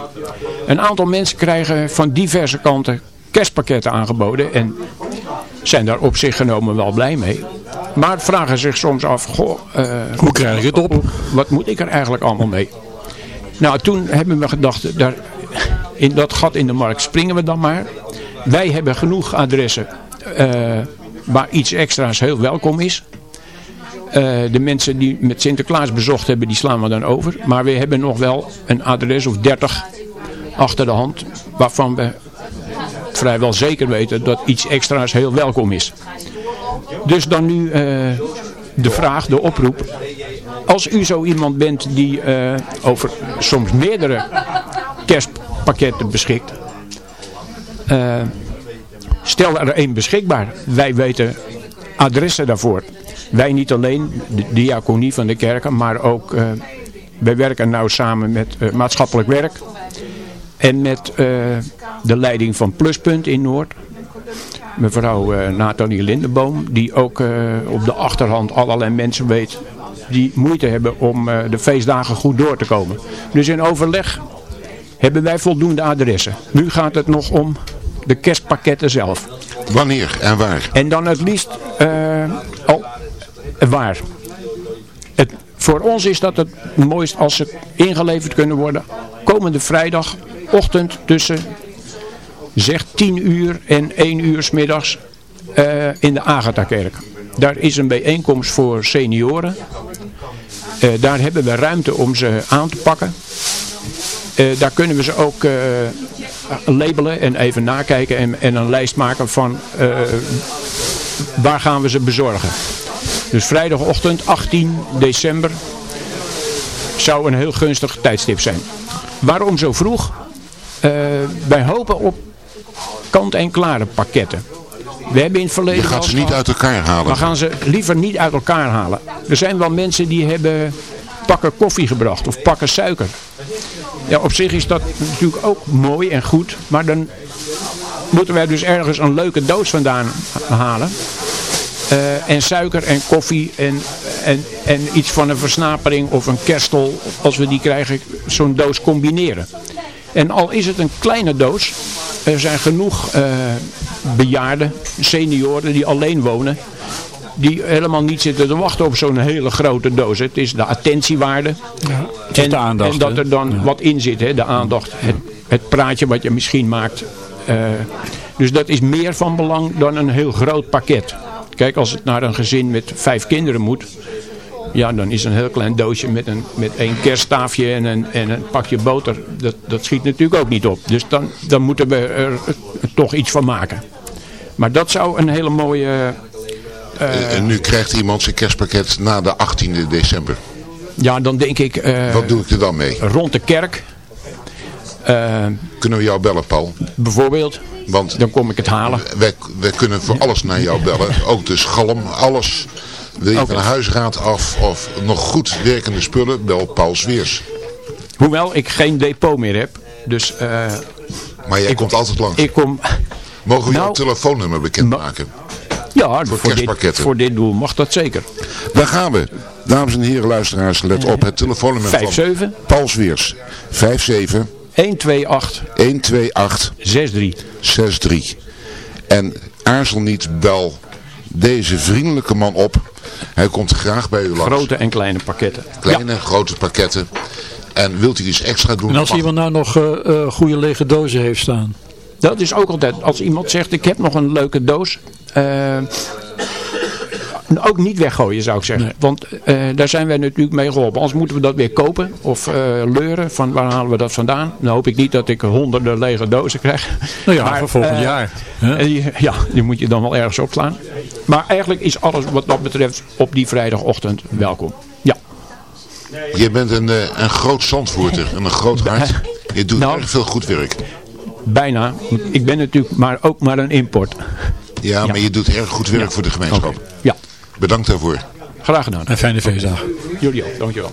Een aantal mensen krijgen van diverse kanten kerstpakketten aangeboden en zijn daar op zich genomen wel blij mee. Maar vragen zich soms af, goh, eh, Hoe krijg ik het op? wat moet ik er eigenlijk allemaal mee? Nou, toen hebben we gedacht, daar, in dat gat in de markt springen we dan maar. Wij hebben genoeg adressen eh, waar iets extra's heel welkom is. Eh, de mensen die met Sinterklaas bezocht hebben, die slaan we dan over. Maar we hebben nog wel een adres of 30 achter de hand, waarvan we vrijwel zeker weten dat iets extra's heel welkom is. Dus dan nu eh, de vraag, de oproep. Als u zo iemand bent die eh, over soms meerdere kerstpakketten beschikt. eh, stel er één beschikbaar. Wij weten adressen daarvoor. Wij niet alleen, de diaconie van de kerken, maar ook... wij werken nauw samen met maatschappelijk werk. En met eh, de leiding van Pluspunt in Noord mevrouw eh, Nathalie Lindeboom, die ook eh, op de achterhand allerlei mensen weet die moeite hebben om de feestdagen goed door te komen. Dus in overleg hebben wij voldoende adressen. Nu gaat het nog om de kerstpakketten zelf. Wanneer en waar? En dan het liefst al waar. Het, voor ons is dat het mooist als ze ingeleverd kunnen worden. Komende vrijdagochtend tussen zeg 10 uur en 1 uur 's middags eh, in de Agatha-kerk. Daar is een bijeenkomst voor senioren. Eh, daar hebben we ruimte om ze aan te pakken. Eh, daar kunnen we ze ook labelen en even nakijken en, en een lijst maken van waar gaan we ze bezorgen. Dus vrijdagochtend 18 december zou een heel gunstig tijdstip zijn. Waarom zo vroeg? Eh, wij hopen op kant-en-klare pakketten. We hebben in het verleden Je gaat wel ze niet uit elkaar halen. we gaan ze liever niet uit elkaar halen. Er zijn wel mensen die hebben pakken koffie gebracht of pakken suiker. Ja, op zich is dat natuurlijk ook mooi en goed. Maar dan moeten wij dus ergens een leuke doos vandaan halen. Eh, en suiker en koffie en, en, en iets van een versnapering of een kerstel. Als we die krijgen, zo'n doos combineren. En al is het een kleine doos. Er zijn genoeg eh, bejaarden, senioren die alleen wonen. Die helemaal niet zitten te wachten op zo'n hele grote doos. Het is de attentiewaarde. het is en, de aandacht, en dat er dan wat in zit. Hè? De aandacht. Het, het praatje wat je misschien maakt. Eh, dus dat is meer van belang dan een heel groot pakket. Kijk, als het naar een gezin met vijf kinderen moet. Ja, dan is een heel klein doosje met, een, met één kerststaafje en een, en een pakje boter. Dat, dat schiet natuurlijk ook niet op. Dus dan, dan moeten we er toch iets van maken. Maar dat zou een hele mooie... eh, en nu krijgt iemand zijn kerstpakket na de 18e december. ja, dan denk ik... eh, Wat doe ik er dan mee? Rond de kerk. Eh, Kunnen we jou bellen, Paul? bijvoorbeeld. Want dan kom ik het halen. wij, wij kunnen voor alles naar jou bellen. Ook de schalm, alles. Wil je Oké. van huisraad af of nog goed werkende spullen? Bel Paul Zweers. Hoewel ik geen depot meer heb. Dus, eh, Maar jij komt altijd langs. ik kom... Mogen we jouw Nou, telefoonnummer bekendmaken? Ja, Voor voor, dit, voor dit doel mag dat zeker. Daar gaan we. Dames en heren luisteraars, let op. Het telefoonnummer van 57 Paul Zweers. 57 128 128 63. 63. En aarzel niet, bel deze vriendelijke man op. Hij komt graag bij u langs. Grote en kleine pakketten. Kleine, grote pakketten. En wilt u iets extra doen? En als iemand nou nog eh, eh, goede lege dozen heeft staan. Dat is ook altijd, als iemand zegt ik heb nog een leuke doos. eh, ook niet weggooien zou ik zeggen. Want eh, daar zijn wij natuurlijk mee geholpen. Anders moeten we dat weer kopen of eh, leuren. Van waar halen we dat vandaan? Dan hoop ik niet dat ik honderden lege dozen krijg. Nou ja, voor volgend eh, jaar. hè? en die- ja, die moet je dan wel ergens opslaan. Maar eigenlijk is alles wat dat betreft op die vrijdagochtend welkom. Ja. Je bent een, eh, een groot zandvoerter en een groot hart. Je doet Nou. erg veel goed werk. Bijna. Ik ben natuurlijk maar ook maar een import. Ja, maar je doet erg goed werk voor de gemeenschap. Ja. Bedankt daarvoor. Graag gedaan. En fijne feestdagen. Jullie ook, dankjewel.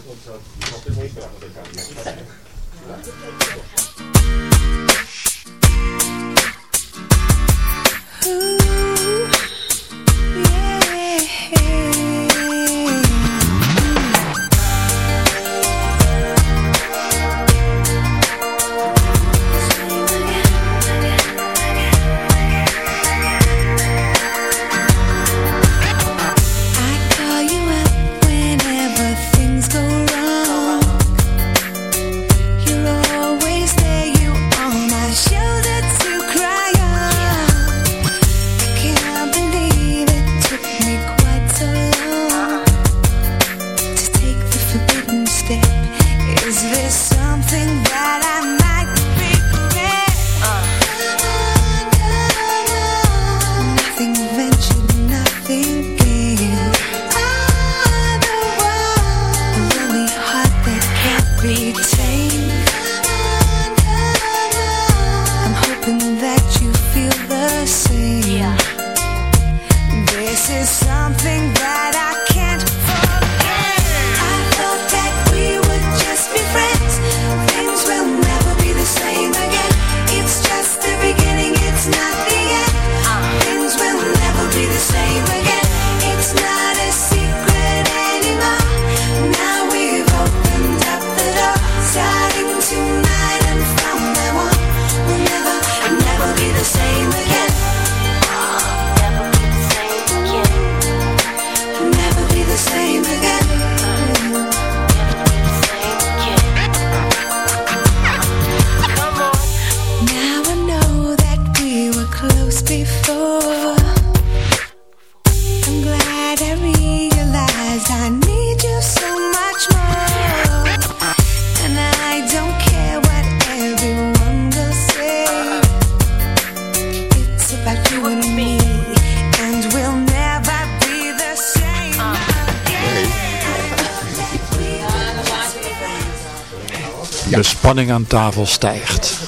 Spanning aan tafel stijgt.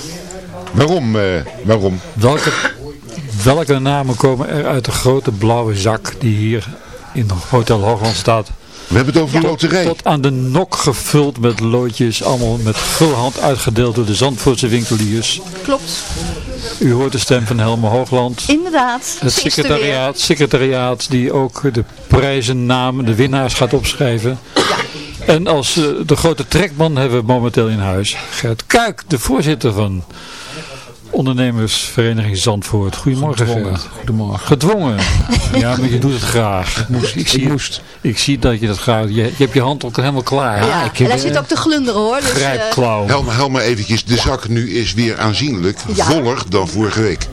Waarom? eh, waarom? Welke, welke namen komen er uit de grote blauwe zak die hier in Hotel Hoogland staat? We hebben het over de loterij. Tot aan de nok gevuld met loodjes, allemaal met gulhand uitgedeeld door de Zandvoortse winkeliers. Klopt. U hoort de stem van Helme Hoogland. Inderdaad. Het secretariaat, secretariaat die ook de prijzen, namen, de winnaars gaat opschrijven. En als eh, de grote trekman hebben we momenteel in huis Gert Kuik, de voorzitter van ondernemersvereniging Zandvoort. Goedemorgen Gedwongen. Gert. Goedemorgen. Gedwongen. Ja, maar je doet het graag. Ik, moest, ik, zie, moest. ik zie dat je dat graag... Je, je hebt je hand ook helemaal klaar. Ja, ik en hij zit ook te glunderen hoor. Dus, eh, Grijpklauw. Helma, Helma eventjes, de zak nu is weer aanzienlijk Ja. voller dan vorige week.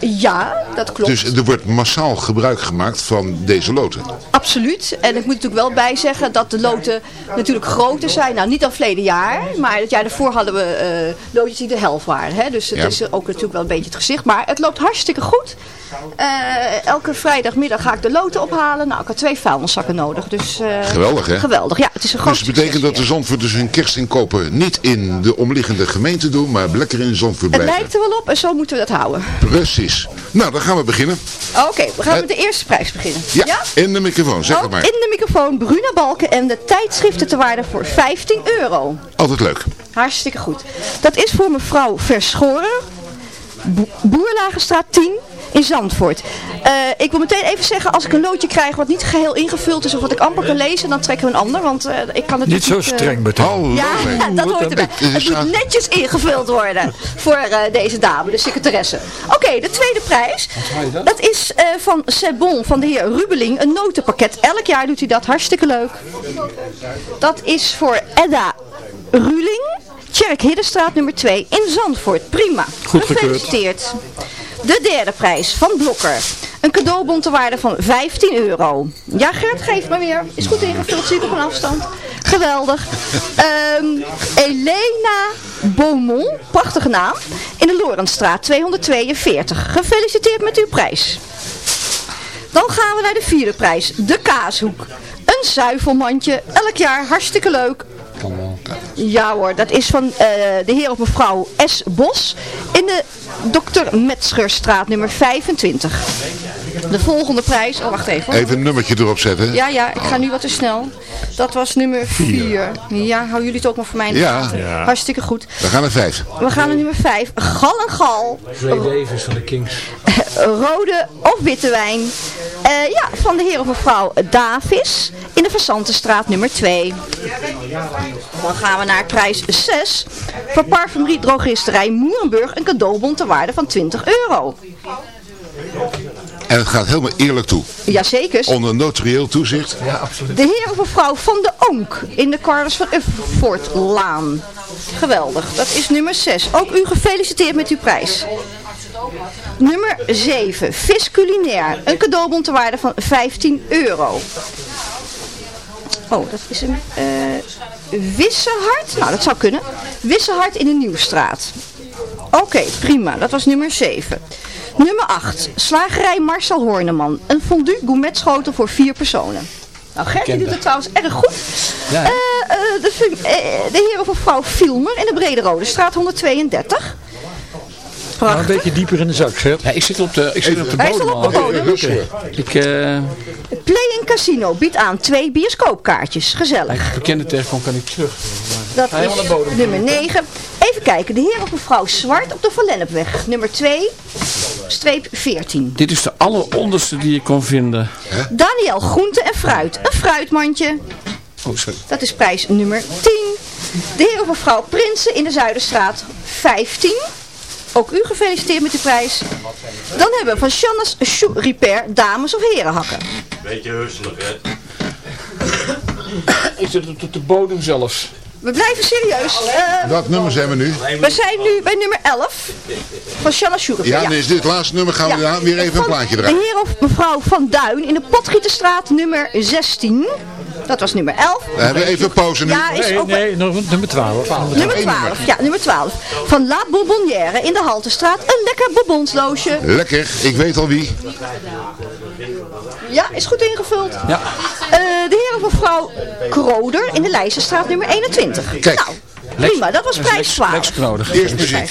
ja, dat klopt. Dus er wordt massaal gebruik gemaakt van deze loten. Absoluut. En ik moet natuurlijk wel bij zeggen dat de loten natuurlijk groter zijn. Nou, niet dan verleden jaar. Maar het jaar daarvoor hadden we eh loodjes die de helft waren. Hè? Dus het Ja. is ook natuurlijk wel een beetje het gezicht. Maar het loopt hartstikke goed. Eh, elke vrijdagmiddag ga ik de loten ophalen. Nou, ik had twee vuilniszakken nodig. Dus, eh, Geweldig, hè? Geweldig, ja. Het is een groot Dus het betekent dat de Zandvoorters hun kerstinkopen niet in de omliggende gemeente doen, maar lekker in Zandvoort Het blijven. lijkt er wel op en zo moeten we dat houden. Precies. Nou, dan gaan we beginnen. Oké, we gaan Het- met de eerste prijs beginnen. Ja, in de microfoon, zeg Oh, het maar. in de microfoon Bruna Balken en de tijdschriften te waarde voor 15 euro. Altijd leuk. Hartstikke goed. Dat is voor mevrouw Verschoren, Bo Boerlagenstraat 10 in Zandvoort. Eh, ik wil meteen even zeggen, als ik een loodje krijg wat niet geheel ingevuld is of wat ik amper kan lezen, dan trekken we een ander, want eh, ik kan het Niet zo eh, streng meteen. Ja, dat hoort erbij. Het moet netjes ingevuld worden voor eh, deze dame, de secretaresse. Oké, de tweede prijs. Dat is eh, van Sebon, van de heer Rubeling, een notenpakket. Elk jaar doet hij dat, hartstikke leuk. Dat is voor Edda Ruling, Tjerk Hiddenstraat nummer 2 in Zandvoort. Prima. Gefeliciteerd. De derde prijs van Blokker. Een cadeaubon te waarde van 15 euro. Ja, Gert, geef maar weer. Is goed ingevuld, zie ik op een afstand. Geweldig. Ehm, Elena Beaumont, prachtige naam, in de Lorenstraat 242. Gefeliciteerd met uw prijs. Dan gaan we naar de vierde prijs, de kaashoek. Een zuivelmandje, elk jaar hartstikke leuk. Ja hoor, dat is van eh, de heer of mevrouw S. Bos in de Dr. Metzgerstraat nummer 25. De volgende prijs, oh wacht even. hoor. Even een nummertje erop zetten. Ja, ja, ik ga nu wat te snel. Dat was nummer 4. Ja, houden jullie het ook maar voor mij in de Ja. Hartstikke goed. We gaan naar vijf. We gaan naar nummer 5. Gal en gal. Twee levens van de Kings. Rode of witte wijn. Eh, ja, van de heer of mevrouw Davis in de Versantenstraat nummer 2. Dan gaan we naar prijs 6. Voor parfumerie drogisterij Moerenburg een cadeaubon te waarde van 20 euro. En het gaat helemaal eerlijk toe. Jazeker. Onder notarieel toezicht. Ja, absoluut. De heer of mevrouw van de Onk in de Carlos van Uffortlaan. Geweldig. Dat is nummer 6. Ook u gefeliciteerd met uw prijs. Nummer 7. Vis culinair. Een cadeaubon te waarde van 15 euro. Oh, dat is een eh Wissehart. Nou, dat zou kunnen. Wissehart in de Nieuwstraat. Oké, prima. Dat was nummer 7. Nummer 8. Slagerij Marcel Horneman. Een fondue gourmetschotel voor vier personen. Nou, Gert, die doet het trouwens erg goed. Ja. Eh, eh, de, eh, de heer of mevrouw Filmer in de Brede Rode Straat 132. Nou, een beetje dieper in de zak, Gert. Ja, ik zit op de, ik zit op de Hij bodem. staat op de bodem. Ik, eh, Play in Casino biedt aan twee bioscoopkaartjes. Gezellig. de bekende telefoon kan ik terug. Dat is nummer 9. Even kijken. De heer of mevrouw Zwart op de Van Lennepweg. Nummer 2, streep 14. Dit is de alleronderste die ik kon vinden. Daniel Groente en Fruit. Een fruitmandje. Oh, sorry. Dat is prijs nummer 10. De heer of mevrouw Prinsen in de Zuiderstraat 15. Ook u gefeliciteerd met uw prijs. Dan hebben we van Shanna's Shoe Repair dames- of herenhakken. Beetje husselig, hè? Ik zit op de bodem zelfs. We blijven serieus. Eh, Welk nummer zijn we nu? we zijn nu bij nummer 11 van Shanna Shoe Repair. Ja, dan is dit het laatste nummer. Gaan we Ja. daar weer even een plaatje De draaien. heer of mevrouw Van Duin in de Potgieterstraat nummer 16. Dat was nummer 11. We hebben even pauze nu. Ja, is Nee, ook nee, nog nummer 12. Nummer 12, ja, nummer 12. Van La Bonbonnière in de Haltestraat. Een lekker bonbonsloosje. Lekker, ik weet al wie. Ja, is goed ingevuld. Ja. Eh, de heer of mevrouw Kroder in de Leijzenstraat nummer 21. Kijk, Nou, prima. Dat was prijs Lex- 12. Lex nodig. Eerst muziek.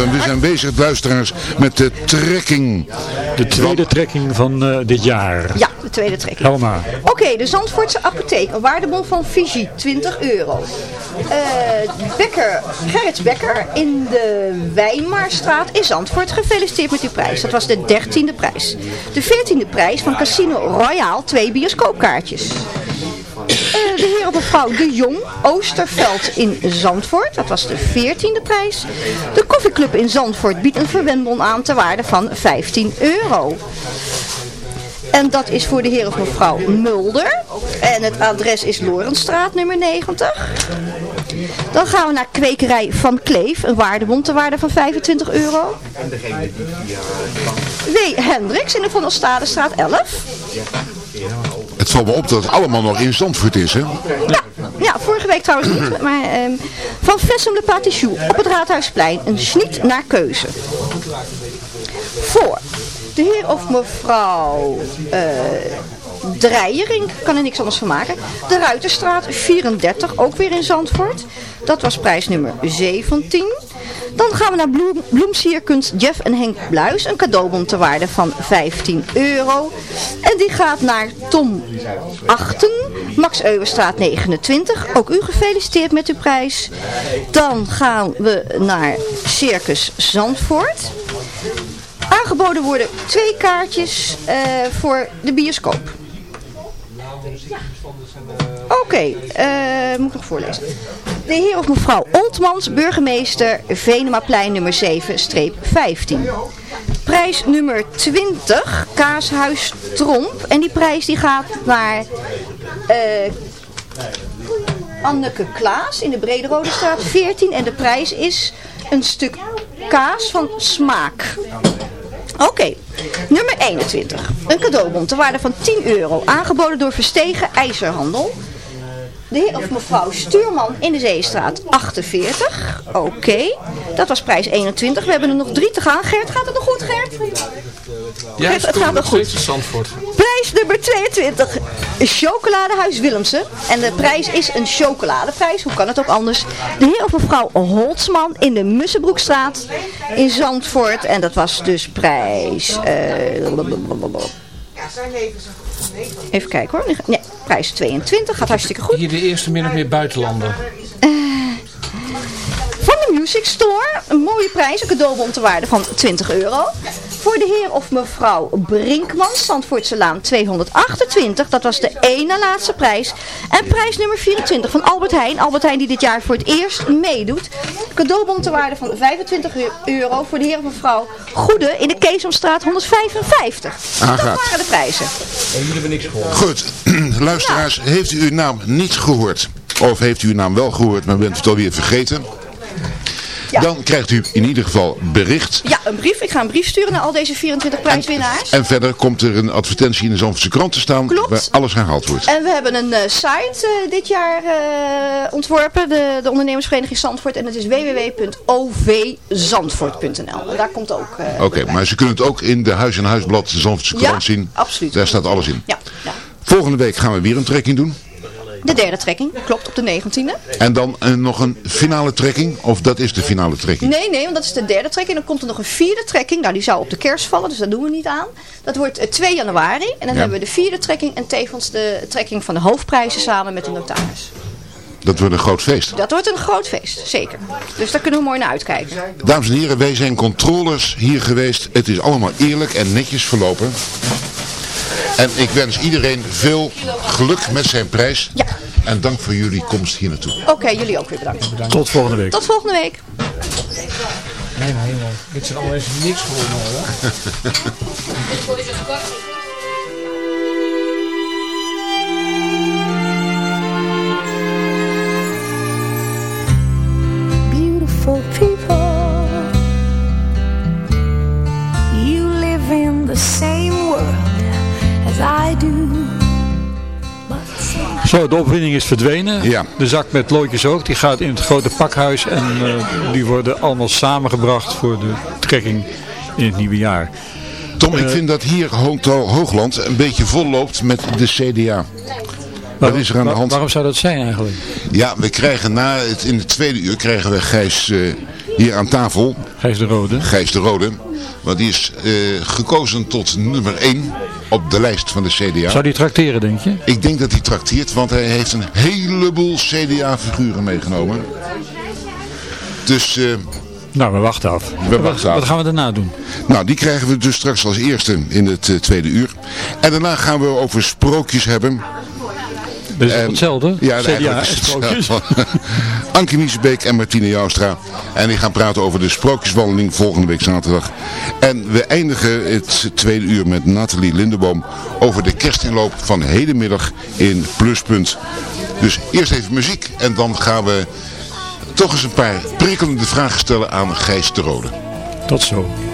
Volgende 12. En we zijn bezig, luisteraars, met de trekking. De tweede trekking van eh, dit jaar. Ja, de tweede trekking. Helma. Oké, de Zandvoortse apotheek, een waardebon van Fiji, 20 euro. Eh Bekker, Gerrits Bekker in de Wijnmaarstraat in Zandvoort. Gefeliciteerd met uw prijs. Dat was de 13e prijs. De 14e prijs van Casino Royal, twee bioscoopkaartjes. Of mevrouw De Jong, Oosterveld in Zandvoort. Dat was de 14e prijs. De koffieclub in Zandvoort biedt een verwendbon aan ter waarde van 15 euro. En dat is voor de heer of mevrouw Mulder. En het adres is Lorenstraat nummer 90. Dan gaan we naar kwekerij Van Kleef. Een waardebon ter waarde van 25 euro. W. Hendricks in de Van Ostadestraat 11. Het valt me op dat het allemaal nog in Zandvoort is, hè? Ja, vorige week trouwens niet. Maar ehm, van Vessem de Patichou op het Raadhuisplein. Een schniet naar keuze. Voor de heer of mevrouw... eh Drijering, kan er niks anders van maken. De Ruiterstraat 34, ook weer in Zandvoort. Dat was prijs nummer 17. Dan gaan we naar Bloem, Bloemsierkunst Jeff en Henk Bluis. Een cadeaubon ter waarde van 15 euro. En die gaat naar Tom Achten, Max Euwenstraat 29. Ook u gefeliciteerd met uw prijs. Dan gaan we naar Circus Zandvoort. Aangeboden worden twee kaartjes eh, voor de bioscoop. Oké, eh, moet ik nog voorlezen. De heer of mevrouw Oltmans, burgemeester Venemaplein nummer 7-15. Prijs nummer 20, Kaashuis Tromp. En die prijs die gaat naar eh Anneke Klaas in de Brederode straat 14. En de prijs is een stuk kaas van smaak. Oké, nummer 21. Een cadeaubon ter waarde van 10 euro. Aangeboden door Verstegen IJzerhandel. De heer of mevrouw Stuurman in de Zeestraat 48. Oké, dat was prijs 21. We hebben er nog drie te gaan. Gert, gaat het nog goed Gert? Ja, het gaat nog goed. Prijs nummer 22. Chocoladehuis Willemsen. En de prijs is een chocoladeprijs. Hoe kan het ook anders? De heer of mevrouw Holtzman in de Mussenbroekstraat in Zandvoort. En dat was dus prijs... eh, even kijken hoor. Nee, prijs 22. Gaat hartstikke goed. Hier de eerste min of meer buitenlander. De Music Store. Een mooie prijs. Een cadeaubon te waarde van 20 euro. Voor de heer of mevrouw Brinkman. Zandvoortse Laan 228. Dat was de ene laatste prijs. En prijs nummer 24 van Albert Heijn. Albert Heijn die dit jaar voor het eerst meedoet. Cadeaubon te waarde van 25 euro. Voor de heer of mevrouw Goede in de Keesomstraat 155. Aangaat. Dat waren de prijzen. En jullie hebben niks gehoord. Goed, luisteraars, heeft u uw naam niet gehoord? Of heeft u uw naam wel gehoord, maar bent het alweer vergeten? Dan krijgt u in ieder geval bericht. Ja, een brief. Ik ga een brief sturen naar al deze 24 prijswinnaars. En verder komt er een advertentie in de Zandvoortse krant te staan Klopt. waar alles herhaald wordt. En we hebben een eh, site eh, dit jaar eh, ontworpen, de, de ondernemersvereniging Zandvoort. En dat is www.ovzandvoort.nl. En daar komt ook... Oké, maar ze kunnen het ook in de Huis en Huisblad, de Zandvoortse Ja, krant zien. absoluut. Daar staat alles in. Ja, ja. Volgende week gaan we weer een trekking doen. De derde trekking, klopt, op de 19e. En dan eh, nog een finale trekking, of dat is de finale trekking? Nee, nee, want dat is de derde trekking. Dan komt er nog een vierde trekking. Nou, die zou op de kerst vallen, dus dat doen we niet aan. Dat wordt eh, 2 januari. En dan Ja. hebben we de vierde trekking en tevens de trekking van de hoofdprijzen samen met de notaris. Dat wordt een groot feest. Dat wordt een groot feest, zeker. Dus daar kunnen we mooi naar uitkijken. Dames en heren, wij zijn controllers hier geweest. Het is allemaal eerlijk en netjes verlopen. En ik wens iedereen veel geluk met zijn prijs. Ja. En dank voor jullie komst hier naartoe. Oké, jullie ook weer bedankt. Tot volgende week. Tot volgende week. Nee, maar helemaal. Dit zijn allemaal niks gewonnen hoor. beautiful people. De opwinding is verdwenen. Ja. De zak met loodjes ook. Die gaat in het grote pakhuis. En eh, die worden allemaal samengebracht voor de trekking in het nieuwe jaar. Tom, ik Eh, vind dat hier Hoogland een beetje vol loopt met de CDA. Wat is er aan de hand? Waarom zou dat zijn eigenlijk? Ja, we krijgen na het, in het tweede uur krijgen we Gijs eh, hier aan tafel. Gijs de Rode. Gijs de Rode. Want die is eh, gekozen tot nummer 1 op de lijst van de CDA. Zou die tracteren, denk je? Ik denk dat hij trakteert, want hij heeft een heleboel CDA-figuren meegenomen. Dus eh, Nou, we wachten af. we wachten af. Wat gaan we daarna doen? Nou, die krijgen we dus straks als eerste in het eh, tweede uur. En daarna gaan we over sprookjes hebben. Dus En- hetzelfde? Ja, CDA eigenlijk is sprookjes. Anke Miesbeek en Martine Joustra. En die gaan praten over de sprookjeswandeling volgende week zaterdag. En we eindigen het tweede uur met Nathalie Lindeboom over de kerstinloop van hedenmiddag in Pluspunt. Dus eerst even muziek en dan gaan we toch eens een paar prikkelende vragen stellen aan Gijs de Rode. Tot zo.